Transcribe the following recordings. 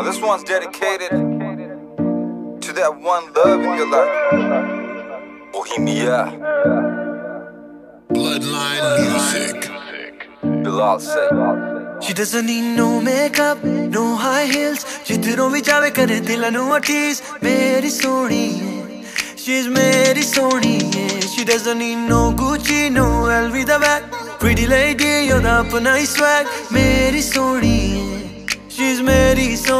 Now this one's dedicated to that one love in your life. Bohemia. Bloodline music. Bilal said. She doesn't need no makeup, no high heels ਜਿੱਧਰੋਂ ਵੀ ਜਾਵੇ ਕਰੇ ਦਿਲਾਂ ਨੂੰ ਅਟੀਸ ਮੇਰੀ ਸੋਹਣੀ ਏ She's ਮੇਰੀ ਸੋਹਣੀ ਏ She doesn't need no Gucci, no LV the bag Pretty lady, ਉਹਦਾ ਆਪਣਾ ਹੀ swag ਮੇਰੀ ਸੋਹਣੀ ਏ She's ਮੇਰੀ ਸੋਹਣੀ ਏ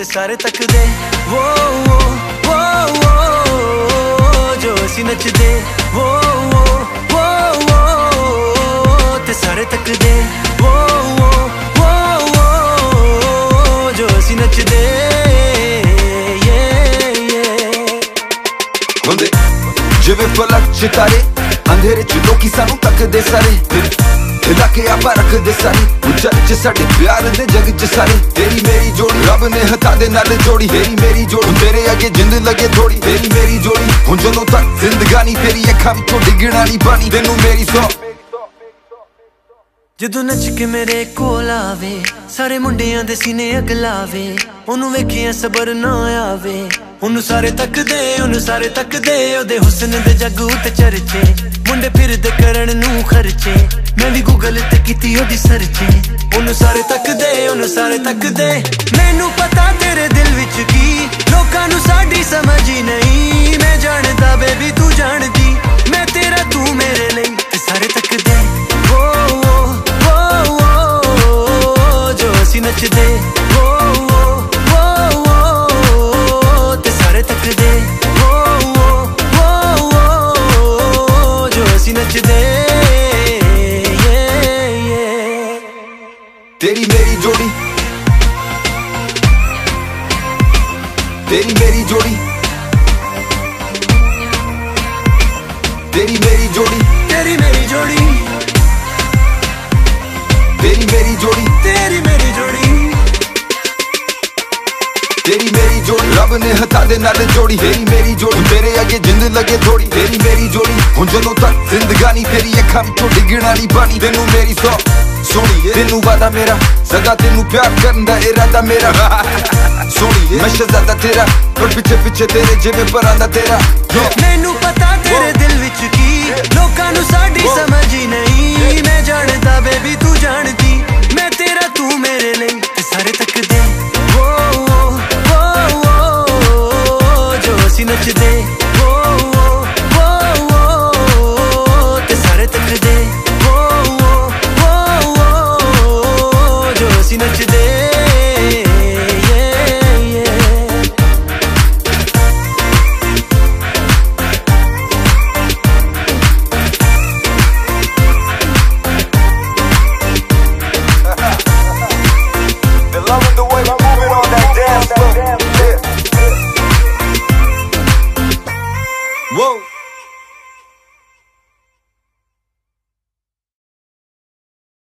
ਤੇ ਸਾਰੇ ਤੱਕਦੇ। ਵੋ ਵੋ ਵੋ ਵੋ ਜੋ ਅਸੀਂ ਨੱਚਦੇ। ਵੋ ਵੋ ਵੋ ਵੋ ਤੇ ਸਾਰੇ ਤੱਕਦੇ। ਵੋ ਵੋ ਵੋ ਵੋ ਜੋ ਅਸੀਂ ਨੱਚਦੇ। ਹੁੰਦੇ। ਜਿਵੇਂ ਫਲਕ ਚਿਤਾਰੇ, ਅੰਧੇਰੇ ਚ ਲੋਕੀ ਸਾਨੂੰ ਤੱਕਦੇ ਸਾਰੇ ਹਿਲਾ ਕੇ ਆਪਾਂ ਰੱਖਦੇ ਸਾਰੇ? ਉੱਚਾ ਚ ਸਾਡੇ ਪਿਆਰ ਦੇ ਜਗ ਚ ਸਾਰੇ। ਤੇਰੀ ਮੇਰੀ ਜੋੜੀ ਰੱਬ ਨੇ ਹੱਥਾਂ ਦੇ ਨਾਲ ਜੋੜੀ। ਤੇਰੀ ਮੇਰੀ ਜੋੜੀ ਤੇਰੇ ਅੱਗੇ ਜਿੰਦ ਲੱਗੇ ਥੋੜੀ। ਤੇਰੀ ਮੇਰੀ ਜੋੜੀ, ਹੁਣ ਜਦੋਂ ਤੱਕ ਜ਼ਿੰਦਗਾਨੀ ਤੇਰੀ ਅੱਖਾਂ ਵਿੱਚੋਂ ਡਿੱਗਣਾ ਨਹੀਂ ਪਾਣੀ ਤੈਨੂੰ ਮੇਰੀ ਸੌ। ਜਦੋਂ ਨੱਚ ਕੇ ਮੇਰੇ ਕੋਲ ਆਵੇ, ਸਾਰੇ ਮੁੰਡਿਆਂ ਦੇ ਸੀਨੇ ਅਗਲਾਵੇ ਉਹਨੂੰ ਵੇਖਿਆ ਸਬਰ ਨਾ ਆਵੇ। ਉਹਨੂੰ ਸਾਰੇ ਤੱਕਦੇ ਉਹਨੂੰ ਸਾਰੇ ਤੱਕਦੇ, ਉਹਦੇ ਹੁਸਨ ਦੇ ਜੱਗ ਉੱਤੇ ਚਰਚੇ। ਮੁੰਡੇ ਫਿਰਦੇ ਕਰਨ ਨੂੰ ਖਰਚੇ। ਮੈਂ ਵੀ ਗੂਗਲ ਤੇ ਕੀਤੀ ਉਹਦੀ ਸਰਚੇ ਉਹਨੂੰ ਸਾਰੇ ਤੱਕਦੇ ਉਹਨੂੰ ਸਾਰੇ ਤੱਕਦੇ। ਮੈਨੂੰ ਪਤਾ ਤੇਰੇ ਦਿਲ ਵਿੱਚ ਕੀ। ਲੋਕਾਂ ਨੂੰ ਸਾਡੀ ਸਮਝ ਹੀ ਨਹੀਂ। ਮੈਂ ਜਾਣਦਾ ਬੇਬੀ ਤੂੰ ਜਾਣਦੀ। ਮੈਂ ਤੇਰਾ, ਤੂੰ ਮੇਰੇ ਲਈ। ਤੇ ਸਾਰੇ ਤੱਕਦੇ। ਓ ਓ ਓ ਓ ਜੋ ਅਸੀਂ ਨੱਚਦੇ। ਤੇਰੀ ਮੇਰੀ ਜੋੜੀ। ਤੇਰੀ ਮੇਰੀ ਜੋੜੀ। ਤੇਰੀ ਮੇਰੀ ਜੋੜੀ। ਤੇਰੀ ਮੇਰੀ ਜੋੜੀ। ਤੇਰੀ ਮੇਰੀ ਜੋੜੀ। ਤੇਰੀ ਮੇਰੀ ਜੋੜੀ। ਤੇਰੀ ਮੇਰੀ ਜੋੜੀ। ਰੱਬ ਨੇ ਹੱਥਾਂ ਦੇ ਨਾਲ ਜੋੜੀ। ਤੇਰੀ ਮੇਰੀ ਜੋੜੀ। ਤੇਰੇ ਅੱਗੇ ਜਿੰਦ ਲੱਗੇ ਥੋੜੀ। ਤੇਰੀ ਮੇਰੀ ਜੋੜੀ। ਹੁਣ ਜਦੋਂ ਤੱਕ ਜ਼ਿੰਦਗਾਨੀ ਤੇਰੀ ਅੱਖਾਂ ਵਿੱਚੋਂ ਡਿੱਗਣਾ ਨਹੀਂ ਬਾਣੀ ਤੈਨੂੰ ਮੇਰੀ ਸੌ ਸੋਹਣੀ ਤੈਨੂੰ ਵਾਦਾ ਮੇਰਾ ਸਦਾ ਤੈਨੂੰ ਪਿਆਰ ਕਰਨ ਦਾ ਇਰਾਦਾ ਮੇਰਾ। ਸੋਹਣੀ ਮੈਂ ਸ਼ਹਜ਼ਾਦਾ ਤੇਰਾ ਪਰ ਪਿੱਛੇ ਪਿੱਛੇ ਤੇਰੇ ਜਿਵੇਂ ਪਰਾਂ ਦਾ ਤੇਰਾ। ਮੈਨੂੰ ਪਤਾ ਤੇਰੇ ਦਿਲ ਵਿੱਚ ਕੀ ਲੋਕਾਂ ਨੂੰ ਸਾਡੀ ਸਮਝ ਹੀ Whoa.